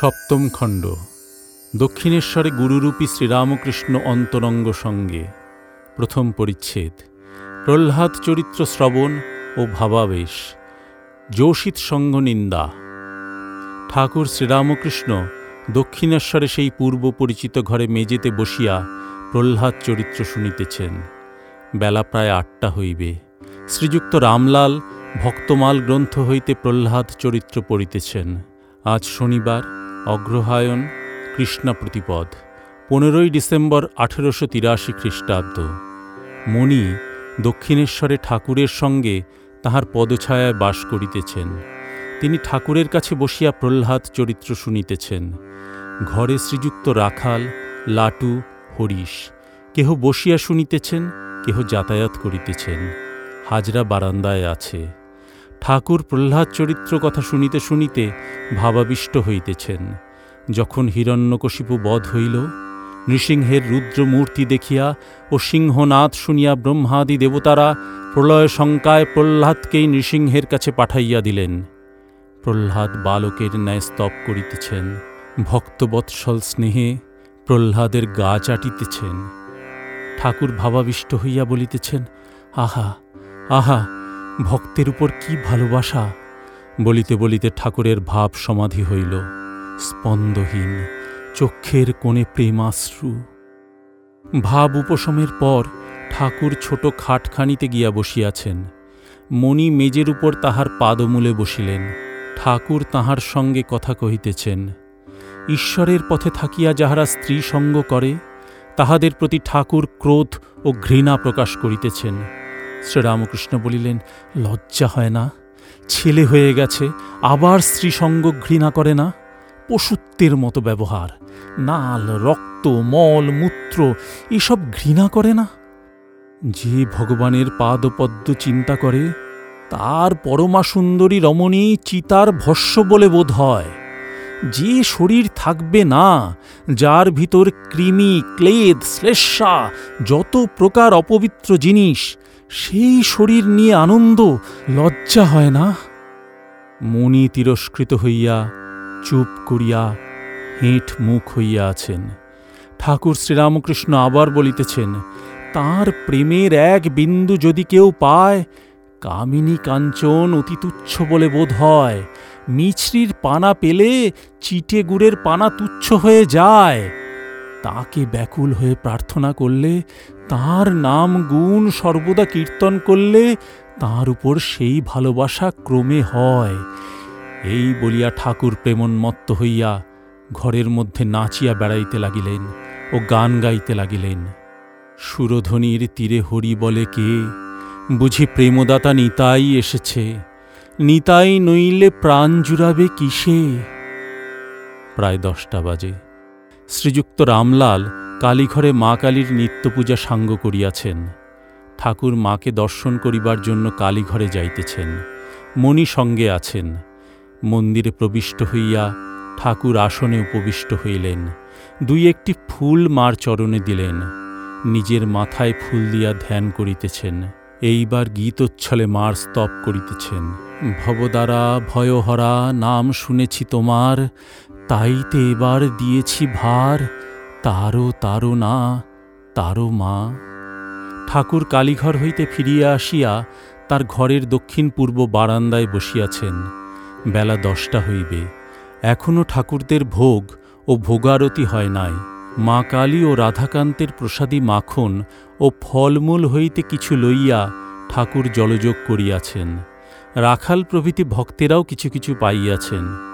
সপ্তম খণ্ড। দক্ষিণেশ্বরে গুরুরূপী শ্রীরামকৃষ্ণ অন্তরঙ্গ সঙ্গে। প্রথম পরিচ্ছেদ। প্রহ্লাদ চরিত্র শ্রবণ ও ভাবাবেশ। যোষিত সঙ্গ নিন্দা। ঠাকুর শ্রীরামকৃষ্ণ দক্ষিণেশ্বরে সেই পূর্ব পরিচিত ঘরে মেজেতে বসিয়া প্রহ্লাদ চরিত্র শুনিতেছেন। বেলা প্রায় আটটা হইবে। শ্রীযুক্ত রামলাল ভক্তমাল গ্রন্থ হইতে প্রহ্লাদ চরিত্র পড়িতেছেন। আজ শনিবার অগ্রহায়ণ, কৃষ্ণা প্রতিপদ, পনেরোই ডিসেম্বর আঠেরোশো তিরাশি খ্রিস্টাব্দ। মণি দক্ষিণেশ্বরে ঠাকুরের সঙ্গে তাহার পদছায়ায় বাস করিতেছেন। তিনি ঠাকুরের কাছে বসিয়া প্রহ্লাদ চরিত্র শুনিতেছেন। ঘরে শ্রীযুক্ত রাখাল, লাটু, হরিশ, কেহ বসিয়া শুনিতেছেন, কেহ যাতায়াত করিতেছেন। হাজরা বারান্দায় আছে। ঠাকুর প্রহ্লাদ চরিত্র কথা শুনিতে শুনিতে ভাবাবিষ্ট হইতেছেন। যখন হিরণ্যকশিপু বধ হইল, নৃসিংহের রুদ্রমূর্তি দেখিয়া ও সিংহনাথ শুনিয়া ব্রহ্মাদি দেবতারা প্রলয় শঙ্কায় প্রহ্লাদকেই নৃসিংহের কাছে পাঠাইয়া দিলেন। প্রহ্লাদ বালকের ন্যায় স্তব করিতেছেন, ভক্তবৎসল স্নেহে প্রহ্লাদের গা চাটিতেছেন। ঠাকুর ভাবাবিষ্ট হইয়া বলিতেছেন, আহা আহা ভক্তের উপর কি ভালোবাসা? বলিতে বলিতে ঠাকুরের ভাব সমাধি হইল, স্পন্দহীন চক্ষের কোণে প্রেমাশ্রু। ভাব উপশমের পর ঠাকুর ছোট খাটখানিতে গিয়া বসিয়াছেন। মণি মেজের উপর তাহার পাদমূলে বসিলেন। ঠাকুর তাহার সঙ্গে কথা কহিতেছেন, ঈশ্বরের পথে থাকিয়া যাহারা স্ত্রী সঙ্গ করে, তাহাদের প্রতি ঠাকুর ক্রোধ ও ঘৃণা প্রকাশ করিতেছেন। শ্রীরামকৃষ্ণ বলিলেন, লজ্জা হয় না। ছেলে হয়ে গেছে, আবার স্ত্রীসঙ্গ ঘৃণা করে না? পশুত্বের মতো ব্যবহার। নাল, রক্ত, মল, মূত্র, এসব ঘৃণা করে না? যে ভগবানের পাদপদ্ম চিন্তা করে, তার পরমা সুন্দরী রমণী চিতার ভস্য বলে বোধ হয়। যে শরীর থাকবে না, যার ভিতর কৃমি, ক্লেদ, শ্লেষা, যত প্রকার অপবিত্র জিনিস সেই শরীর নিয়ে আনন্দ, লজ্জা হয় না? মণি তিরস্কৃত হইয়া চুপ করিয়া হেঁট মুখ হইয়া আছেন। ঠাকুর শ্রীরামকৃষ্ণ আবার বলিতেছেন, তার প্রেমের এক বিন্দু যদি কেউ পায়, কামিনী কাঞ্চন অতি তুচ্ছ বলে বোধ হয়। মিছরির পানা পেলে চিটে গুড়ের পানা তুচ্ছ হয়ে যায়। তাকে ব্যাকুল হয়ে প্রার্থনা করলে, তার নাম গুণ সর্বদা কীর্তন করলে, তার উপর সেই ভালোবাসা ক্রমে হয়। এই বলিয়া ঠাকুর প্রেমন্মত্ত হইয়া ঘরের মধ্যে নাচিয়া বেড়াইতে লাগিলেন ও গান গাইতে লাগিলেন। সুরধ্বনির তীরে হরি বলে কে? বুঝি প্রেমদাতা নিতাই এসেছে। নিতাই নইলে প্রাণ জুড়াবে কিসে? প্রায় দশটা বাজে। শ্রীযুক্ত রামলাল কালীঘরে মা কালীর নিত্যপূজা সাঙ্গ করিয়াছেন। ঠাকুর মাকে দর্শন করিবার জন্য কালীঘরে যাইতেছেন। মণি সঙ্গে আছেন। মন্দিরে প্রবিষ্ট হইয়া ঠাকুর আসনে উপবিষ্ট হইলেন। দুই একটি ফুল মার চরণে দিলেন। নিজের মাথায় ফুল দিয়া ধ্যান করিতেছেন। এইবার গীতোচ্ছলে মার স্তব করিতেছেন। ভবদ্বারা ভয়হরা, নাম শুনেছি তোমার। তাইতে এবার দিয়েছি ভার, তারও তারও না তারও মা। ঠাকুর কালীঘর হইতে ফিরিয়া আসিয়া তার ঘরের দক্ষিণ পূর্ব বারান্দায় বসিয়াছেন। বেলা দশটা হইবে। এখনও ঠাকুরদের ভোগ ও ভোগারতি হয় নাই। মা কালী ও রাধাকান্তের প্রসাদী মাখন ও ফলমূল হইতে কিছু লইয়া ঠাকুর জলযোগ করিয়াছেন। রাখাল প্রভৃতি ভক্তেরাও কিছু কিছু পাইয়াছেন।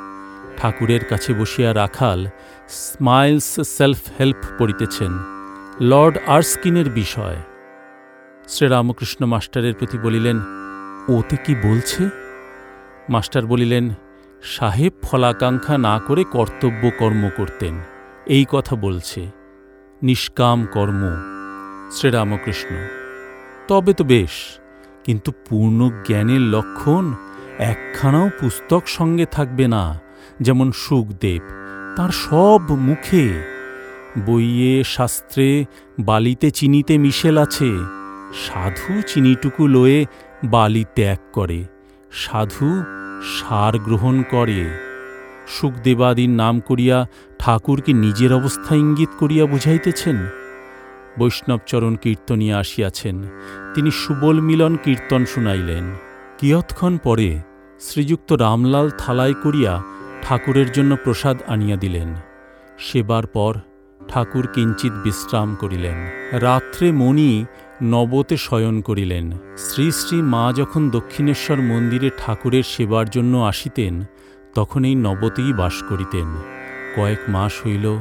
ঠাকুরের কাছে বসিয়া রাখাল স্মাইলস সেলফ হেল্প পড়িতেছেন। লর্ড আর্সকিনের বিষয়। শ্রীরামকৃষ্ণ মাস্টারের প্রতি বলিলেন, ওতে কি বলছে? মাস্টার বলিলেন, সাহেব ফলাকাঙ্ক্ষা না করে কর্তব্য কর্ম করতেন। এই কথা বলছে। নিষ্কাম কর্ম। শ্রীরামকৃষ্ণ, তবে তো বেশ, কিন্তু পূর্ণ জ্ঞানের লক্ষণ একখানাও পুস্তক সঙ্গে থাকবে না। যেমন সুখদেব, তার সব মুখে। বইয়ে, শাস্ত্রে, বালিতে চিনিতে মিশেল আছে। সাধু চিনিটুকু লয়ে বালি ত্যাগ করে। সাধু সার গ্রহণ করে। সুখদেবাদির নাম করিয়া ঠাকুরকে নিজের অবস্থা ইঙ্গিত করিয়া বুঝাইতেছেন। বৈষ্ণবচরণ কীর্তনিয়া আসিয়াছেন। তিনি সুবল মিলন কীর্তন শুনাইলেন। কিয়ৎক্ষণ পরে শ্রীযুক্ত রামলাল থালায় করিয়া ঠাকুরের জন্য প্রসাদ আনিয়া দিলেন। সেবার পর ঠাকুর কিঞ্চিত বিশ্রাম করিলেন। রাত্রে মণি নবতে শয়ন করিলেন। শ্রী শ্রী মা যখন দক্ষিণেশ্বর মন্দিরে ঠাকুরের সেবার জন্য আসিতেন তখন এই নবতেই বাস করিতেন। কয়েক মাস হইল,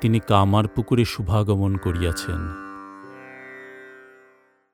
তিনি কামার পুকুরে শুভাগমন করিয়াছেন।